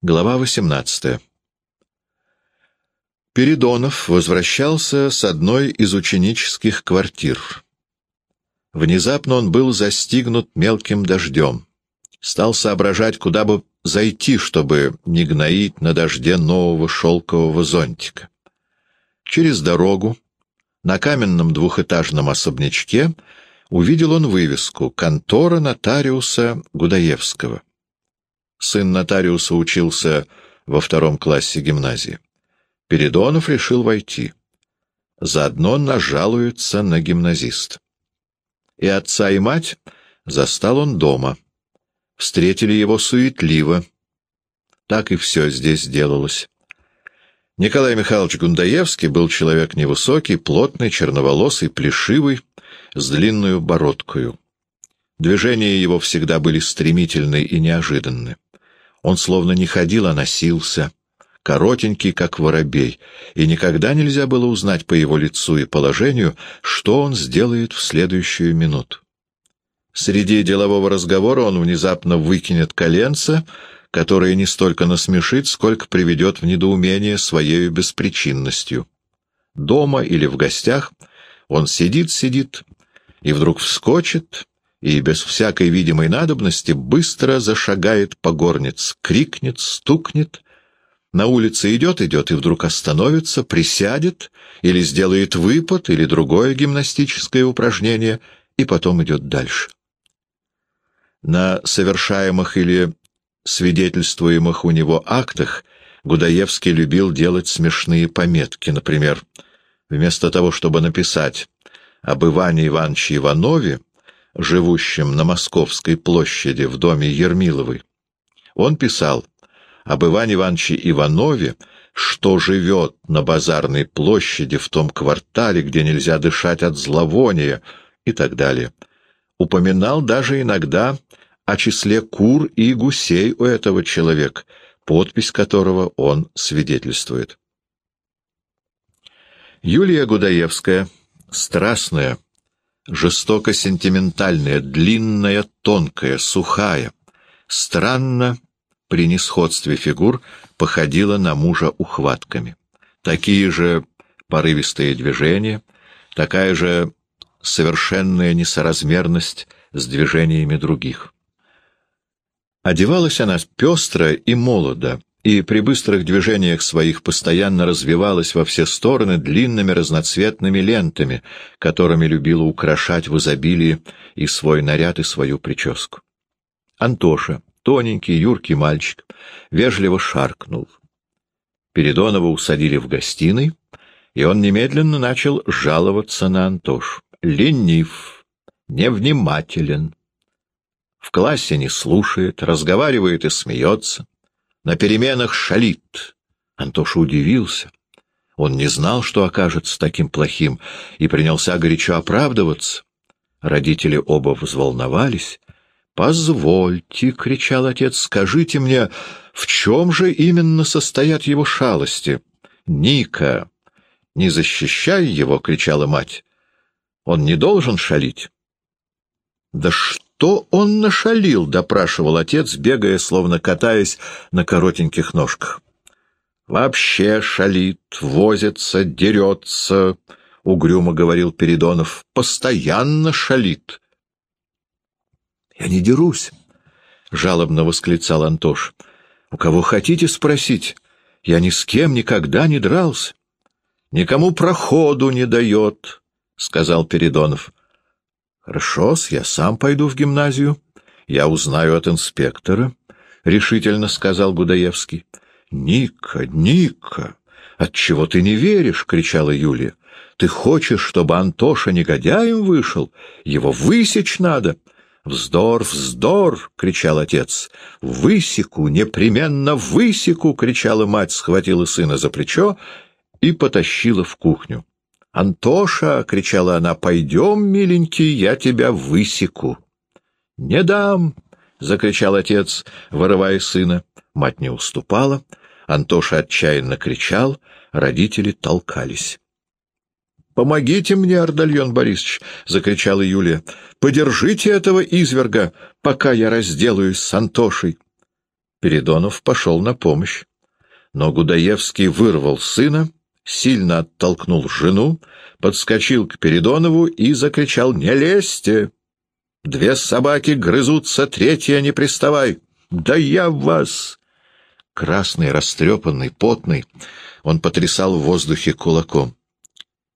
Глава 18 Передонов возвращался с одной из ученических квартир. Внезапно он был застигнут мелким дождем. Стал соображать, куда бы зайти, чтобы не гноить на дожде нового шелкового зонтика. Через дорогу, на каменном двухэтажном особнячке, увидел он вывеску «Контора нотариуса Гудаевского». Сын нотариуса учился во втором классе гимназии. Передонов решил войти. Заодно нажалуется на гимназист. И отца, и мать застал он дома. Встретили его суетливо. Так и все здесь делалось. Николай Михайлович Гундаевский был человек невысокий, плотный, черноволосый, плешивый, с длинную бородкою. Движения его всегда были стремительны и неожиданны. Он словно не ходил, а носился, коротенький, как воробей, и никогда нельзя было узнать по его лицу и положению, что он сделает в следующую минуту. Среди делового разговора он внезапно выкинет коленца, которое не столько насмешит, сколько приведет в недоумение своей беспричинностью. Дома или в гостях он сидит-сидит и вдруг вскочит и без всякой видимой надобности быстро зашагает по горниц, крикнет, стукнет. На улице идет-идет и вдруг остановится, присядет или сделает выпад или другое гимнастическое упражнение и потом идет дальше. На совершаемых или свидетельствуемых у него актах Гудаевский любил делать смешные пометки. Например, вместо того, чтобы написать об Иване Ивановиче Иванове, живущем на Московской площади в доме Ермиловой, он писал об Иване Ивановиче Иванове, что живет на базарной площади в том квартале, где нельзя дышать от зловония и так далее. Упоминал даже иногда о числе кур и гусей у этого человека, подпись которого он свидетельствует. Юлия Гудаевская, страстная, жестоко сентиментальная, длинная, тонкая, сухая, странно при несходстве фигур походила на мужа ухватками. Такие же порывистые движения, такая же совершенная несоразмерность с движениями других. Одевалась она пестро и молодо, и при быстрых движениях своих постоянно развивалась во все стороны длинными разноцветными лентами, которыми любила украшать в изобилии и свой наряд, и свою прическу. Антоша, тоненький, юркий мальчик, вежливо шаркнул. Передонова усадили в гостиной, и он немедленно начал жаловаться на Антошу. Ленив, невнимателен, в классе не слушает, разговаривает и смеется. На переменах шалит. Антоша удивился. Он не знал, что окажется таким плохим, и принялся горячо оправдываться. Родители оба взволновались. «Позвольте», — кричал отец, — «скажите мне, в чем же именно состоят его шалости?» «Ника, не защищай его!» — кричала мать. «Он не должен шалить». «Да что?» «Что он нашалил?» — допрашивал отец, бегая, словно катаясь на коротеньких ножках. «Вообще шалит, возится, дерется», — угрюмо говорил Передонов. «Постоянно шалит». «Я не дерусь», — жалобно восклицал Антош. «У кого хотите спросить? Я ни с кем никогда не дрался». «Никому проходу не дает», — сказал Передонов. Хорошо я сам пойду в гимназию. Я узнаю от инспектора», — решительно сказал Гудаевский. «Ника, Ника, отчего ты не веришь?» — кричала Юлия. «Ты хочешь, чтобы Антоша негодяем вышел? Его высечь надо!» «Вздор, вздор!» — кричал отец. «Высеку, непременно высеку!» — кричала мать, схватила сына за плечо и потащила в кухню. «Антоша!» — кричала она. «Пойдем, миленький, я тебя высеку!» «Не дам!» — закричал отец, вырывая сына. Мать не уступала. Антоша отчаянно кричал. Родители толкались. «Помогите мне, Ардальон Борисович!» — закричала Юлия. «Подержите этого изверга, пока я разделаюсь с Антошей!» Передонов пошел на помощь. Но Гудаевский вырвал сына, сильно оттолкнул жену, подскочил к Передонову и закричал «Не лезьте! Две собаки грызутся, третья не приставай! Да я вас!» Красный, растрепанный, потный, он потрясал в воздухе кулаком.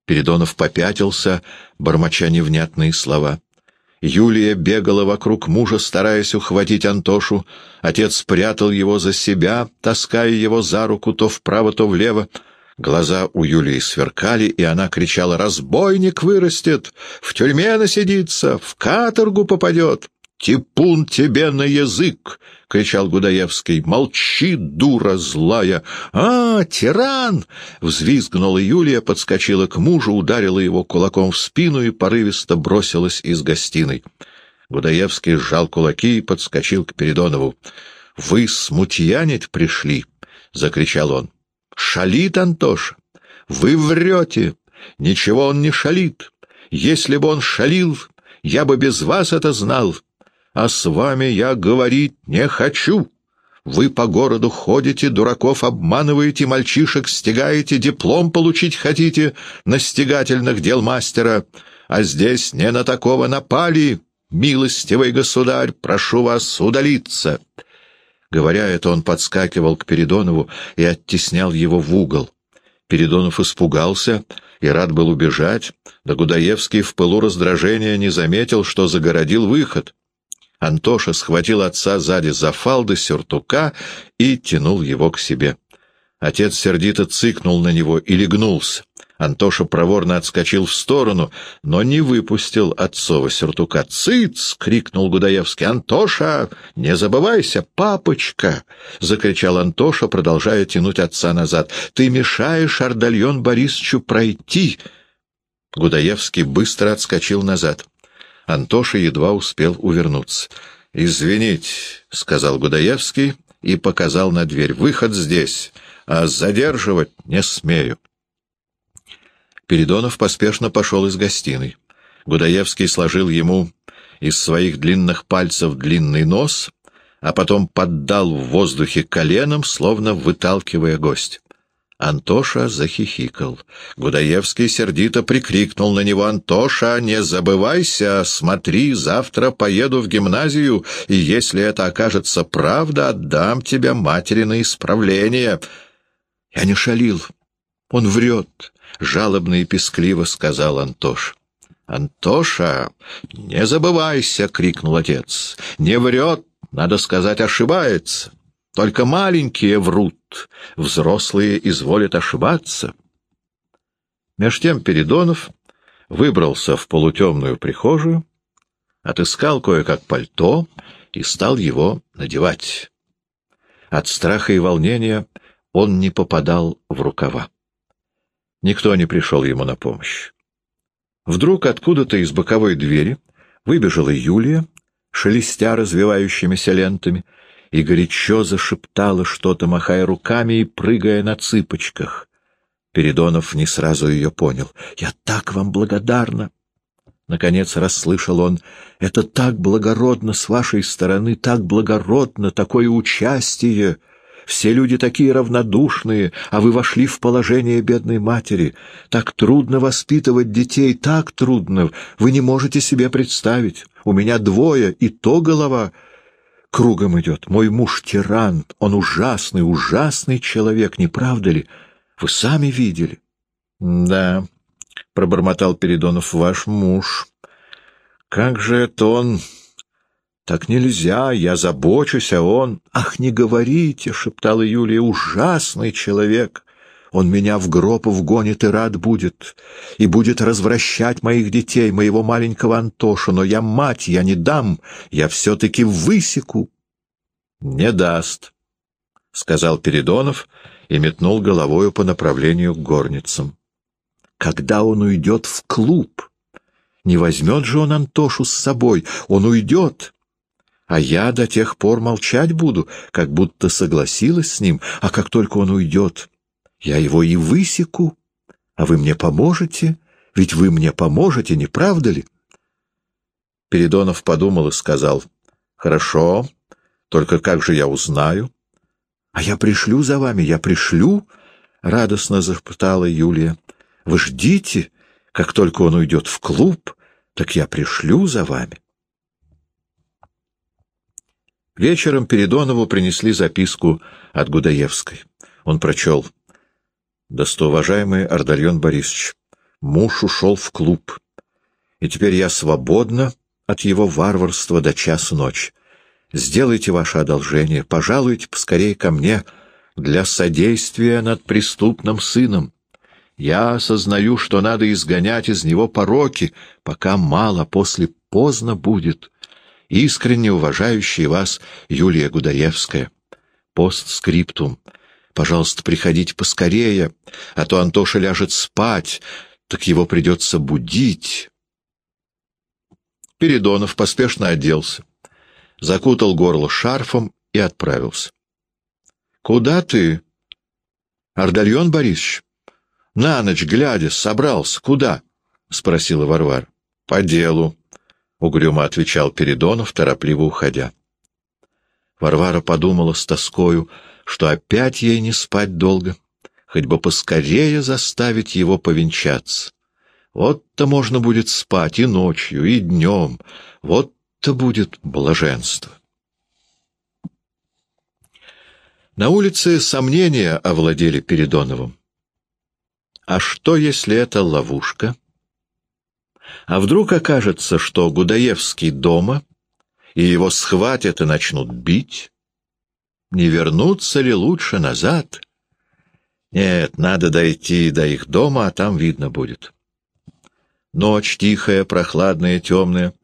Передонов попятился, бормоча невнятные слова. Юлия бегала вокруг мужа, стараясь ухватить Антошу. Отец спрятал его за себя, таская его за руку то вправо, то влево. Глаза у Юлии сверкали, и она кричала «Разбойник вырастет! В тюрьме насидится! В каторгу попадет!» «Типун тебе на язык!» — кричал Гудаевский. «Молчи, дура злая!» «А, тиран!» — взвизгнула Юлия, подскочила к мужу, ударила его кулаком в спину и порывисто бросилась из гостиной. Гудаевский сжал кулаки и подскочил к Передонову. «Вы смутьянить пришли!» — закричал он. «Шалит Антоша! Вы врете! Ничего он не шалит! Если бы он шалил, я бы без вас это знал!» а с вами я говорить не хочу. Вы по городу ходите, дураков обманываете, мальчишек стягаете, диплом получить хотите на стегательных дел мастера, а здесь не на такого напали. Милостивый государь, прошу вас удалиться». Говоря это, он подскакивал к Передонову и оттеснял его в угол. Передонов испугался и рад был убежать, да Гудаевский в пылу раздражения не заметил, что загородил выход. Антоша схватил отца сзади за фалды сюртука и тянул его к себе. Отец сердито цыкнул на него и легнулся. Антоша проворно отскочил в сторону, но не выпустил отцова сюртука. «Цыц!» — крикнул Гудаевский. «Антоша! Не забывайся, папочка!» — закричал Антоша, продолжая тянуть отца назад. «Ты мешаешь Ардальон Борисовичу пройти!» Гудаевский быстро отскочил назад. Антоша едва успел увернуться. «Извините», — сказал Гудаевский и показал на дверь. «Выход здесь, а задерживать не смею». Передонов поспешно пошел из гостиной. Гудаевский сложил ему из своих длинных пальцев длинный нос, а потом поддал в воздухе коленом, словно выталкивая гость. Антоша захихикал. Гудаевский сердито прикрикнул на него. «Антоша, не забывайся! Смотри, завтра поеду в гимназию, и если это окажется правда, отдам тебе матери на исправление». «Я не шалил. Он врет», — жалобно и пескливо сказал Антош. «Антоша, не забывайся!» — крикнул отец. «Не врет, надо сказать, ошибается». Только маленькие врут, взрослые изволят ошибаться. Меж тем Передонов выбрался в полутемную прихожую, отыскал кое-как пальто и стал его надевать. От страха и волнения он не попадал в рукава. Никто не пришел ему на помощь. Вдруг откуда-то из боковой двери выбежала Юлия, шелестя развивающимися лентами, и горячо зашептала что-то, махая руками и прыгая на цыпочках. Передонов не сразу ее понял. «Я так вам благодарна!» Наконец расслышал он. «Это так благородно с вашей стороны, так благородно, такое участие!» Все люди такие равнодушные, а вы вошли в положение бедной матери. Так трудно воспитывать детей, так трудно. Вы не можете себе представить. У меня двое, и то голова кругом идет. Мой муж тиран, он ужасный, ужасный человек, не правда ли? Вы сами видели. — Да, — пробормотал Передонов, — ваш муж. Как же это он... Так нельзя, я забочусь, а он... Ах, не говорите, — шептала Юлия, — ужасный человек. Он меня в гроб вгонит и рад будет, и будет развращать моих детей, моего маленького Антоша, но я мать, я не дам, я все-таки высеку. — Не даст, — сказал Передонов и метнул головою по направлению к горницам. — Когда он уйдет в клуб? Не возьмет же он Антошу с собой, он уйдет. А я до тех пор молчать буду, как будто согласилась с ним, а как только он уйдет, я его и высеку, а вы мне поможете, ведь вы мне поможете, не правда ли? Передонов подумал и сказал, «Хорошо, Только как же я узнаю? — А я пришлю за вами, я пришлю, — радостно зашептала Юлия. — Вы ждите, как только он уйдет в клуб, так я пришлю за вами. Вечером Передонову принесли записку от Гудаевской. Он прочел. «Достоуважаемый Ардальон Борисович, муж ушел в клуб, и теперь я свободна от его варварства до часу ночи. Сделайте ваше одолжение, пожалуйте поскорее ко мне для содействия над преступным сыном. Я осознаю, что надо изгонять из него пороки, пока мало, после поздно будет. Искренне уважающая вас Юлия Гудаевская. Постскриптум. Пожалуйста, приходите поскорее, а то Антоша ляжет спать, так его придется будить. Передонов поспешно оделся закутал горло шарфом и отправился. — Куда ты? — Ардальон Борисович. — На ночь глядя, собрался. Куда? — спросила Варвара. — По делу, — угрюмо отвечал Передонов, торопливо уходя. Варвара подумала с тоскою, что опять ей не спать долго, хоть бы поскорее заставить его повенчаться. Вот-то можно будет спать и ночью, и днем, вот это будет блаженство. На улице сомнения овладели Передоновым. А что, если это ловушка? А вдруг окажется, что Гудаевский дома, и его схватят и начнут бить? Не вернуться ли лучше назад? Нет, надо дойти до их дома, а там видно будет. Ночь тихая, прохладная, темная —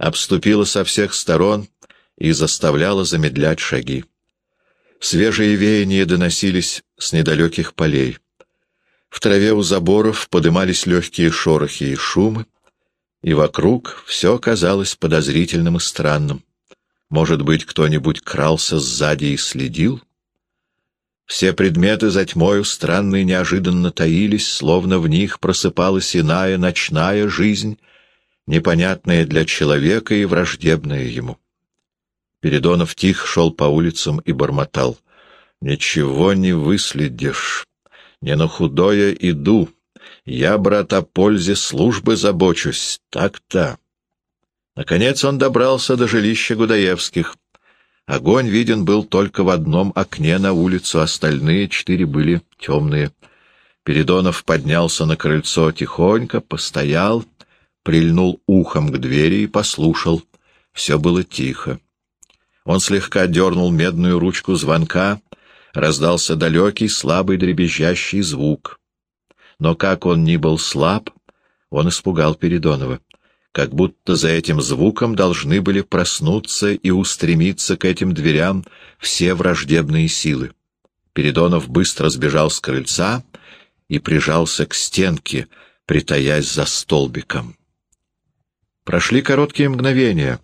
обступила со всех сторон и заставляла замедлять шаги. Свежие веяния доносились с недалеких полей. В траве у заборов подымались легкие шорохи и шумы, и вокруг все казалось подозрительным и странным. Может быть, кто-нибудь крался сзади и следил? Все предметы за тьмою странно неожиданно таились, словно в них просыпалась иная ночная жизнь, непонятное для человека и враждебное ему. Передонов тихо шел по улицам и бормотал. «Ничего не выследишь. Не на худое иду. Я, брат, о пользе службы забочусь. Так-то». Наконец он добрался до жилища Гудаевских. Огонь виден был только в одном окне на улицу, остальные четыре были темные. Передонов поднялся на крыльцо тихонько, постоял прильнул ухом к двери и послушал. Все было тихо. Он слегка дернул медную ручку звонка, раздался далекий, слабый дребезжащий звук. Но как он ни был слаб, он испугал Передонова. Как будто за этим звуком должны были проснуться и устремиться к этим дверям все враждебные силы. Передонов быстро сбежал с крыльца и прижался к стенке, притаясь за столбиком. Прошли короткие мгновения.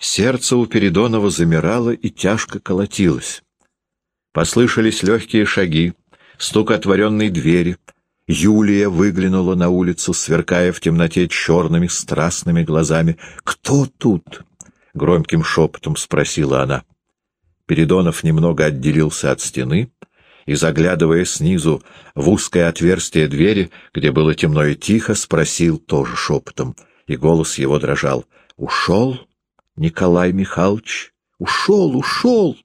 Сердце у Передонова замирало и тяжко колотилось. Послышались легкие шаги, стук отворенной двери. Юлия выглянула на улицу, сверкая в темноте черными страстными глазами. «Кто тут?» — громким шепотом спросила она. Передонов немного отделился от стены и, заглядывая снизу в узкое отверстие двери, где было темно и тихо, спросил тоже шепотом — и голос его дрожал. «Ушел, Николай Михайлович? Ушел, ушел!»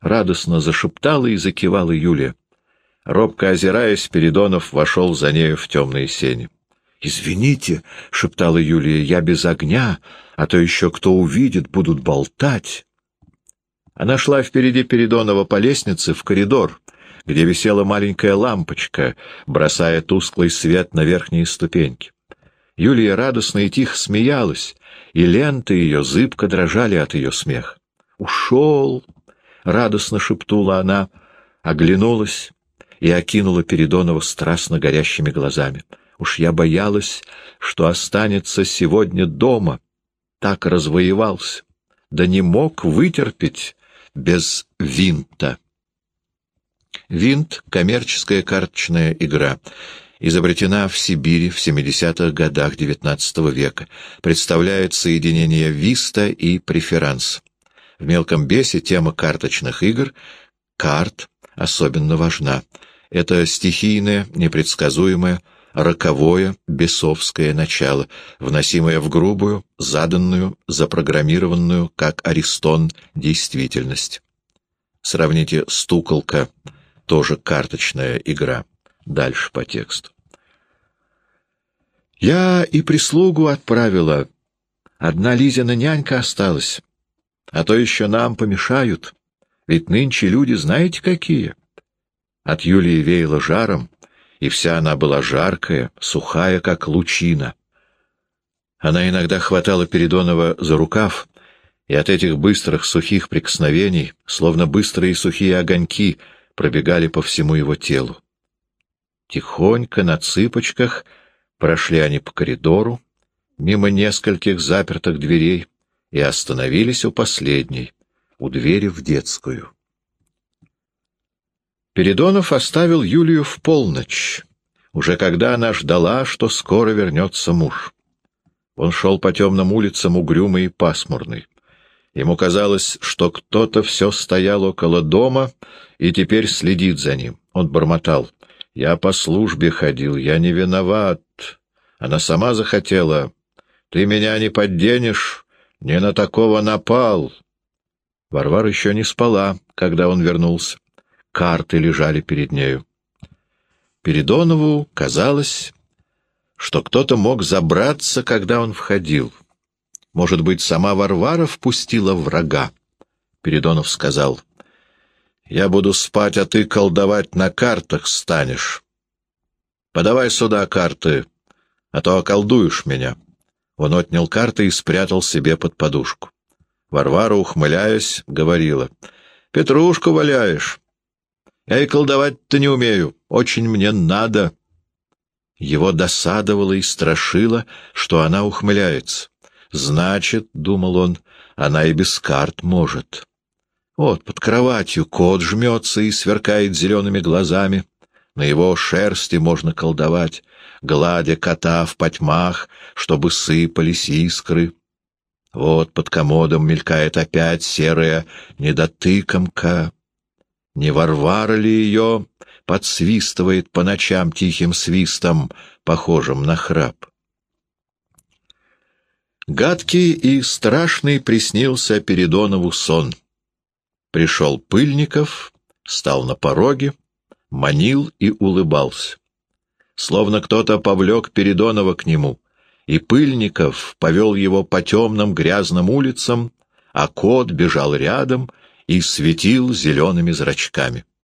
Радостно зашептала и закивала Юлия. Робко озираясь, Передонов вошел за нею в темные сени. «Извините», — шептала Юлия, — «я без огня, а то еще кто увидит, будут болтать». Она шла впереди Передонова по лестнице в коридор, где висела маленькая лампочка, бросая тусклый свет на верхние ступеньки. Юлия радостно и тихо смеялась, и ленты ее зыбко дрожали от ее смеха. «Ушел!» — радостно шептула она, оглянулась и окинула Передонова страстно горящими глазами. «Уж я боялась, что останется сегодня дома. Так развоевался, да не мог вытерпеть без винта». Винт — коммерческая карточная игра — изобретена в Сибири в 70-х годах XIX века, представляет соединение виста и преферанс. В «Мелком бесе» тема карточных игр, карт, особенно важна. Это стихийное, непредсказуемое, роковое, бесовское начало, вносимое в грубую, заданную, запрограммированную, как Аристон, действительность. Сравните «стуколка», тоже карточная игра. Дальше по тексту. Я и прислугу отправила. Одна Лизина нянька осталась. А то еще нам помешают. Ведь нынче люди знаете какие. От Юлии веяло жаром, и вся она была жаркая, сухая, как лучина. Она иногда хватала Передонова за рукав, и от этих быстрых сухих прикосновений, словно быстрые сухие огоньки, пробегали по всему его телу. Тихонько, на цыпочках, прошли они по коридору, мимо нескольких запертых дверей, и остановились у последней, у двери в детскую. Передонов оставил Юлию в полночь, уже когда она ждала, что скоро вернется муж. Он шел по темным улицам угрюмый и пасмурный. Ему казалось, что кто-то все стоял около дома и теперь следит за ним. Он бормотал. «Я по службе ходил, я не виноват. Она сама захотела. Ты меня не подденешь, не на такого напал». Варвара еще не спала, когда он вернулся. Карты лежали перед нею. Передонову казалось, что кто-то мог забраться, когда он входил. Может быть, сама Варвара впустила врага? Передонов сказал, «Я буду спать, а ты колдовать на картах станешь. Подавай сюда карты, а то околдуешь меня». Он отнял карты и спрятал себе под подушку. Варвара, ухмыляясь, говорила, «Петрушку валяешь. Я и колдовать-то не умею, очень мне надо». Его досадовало и страшило, что она ухмыляется. Значит, — думал он, — она и без карт может. Вот под кроватью кот жмется и сверкает зелеными глазами. На его шерсти можно колдовать, гладя кота в потьмах, чтобы сыпались искры. Вот под комодом мелькает опять серая недотыкомка. Не Варвара ли ее подсвистывает по ночам тихим свистом, похожим на храп? Гадкий и страшный приснился Передонову сон. Пришел Пыльников, стал на пороге, манил и улыбался. Словно кто-то повлек Передонова к нему, и Пыльников повел его по темным грязным улицам, а кот бежал рядом и светил зелеными зрачками.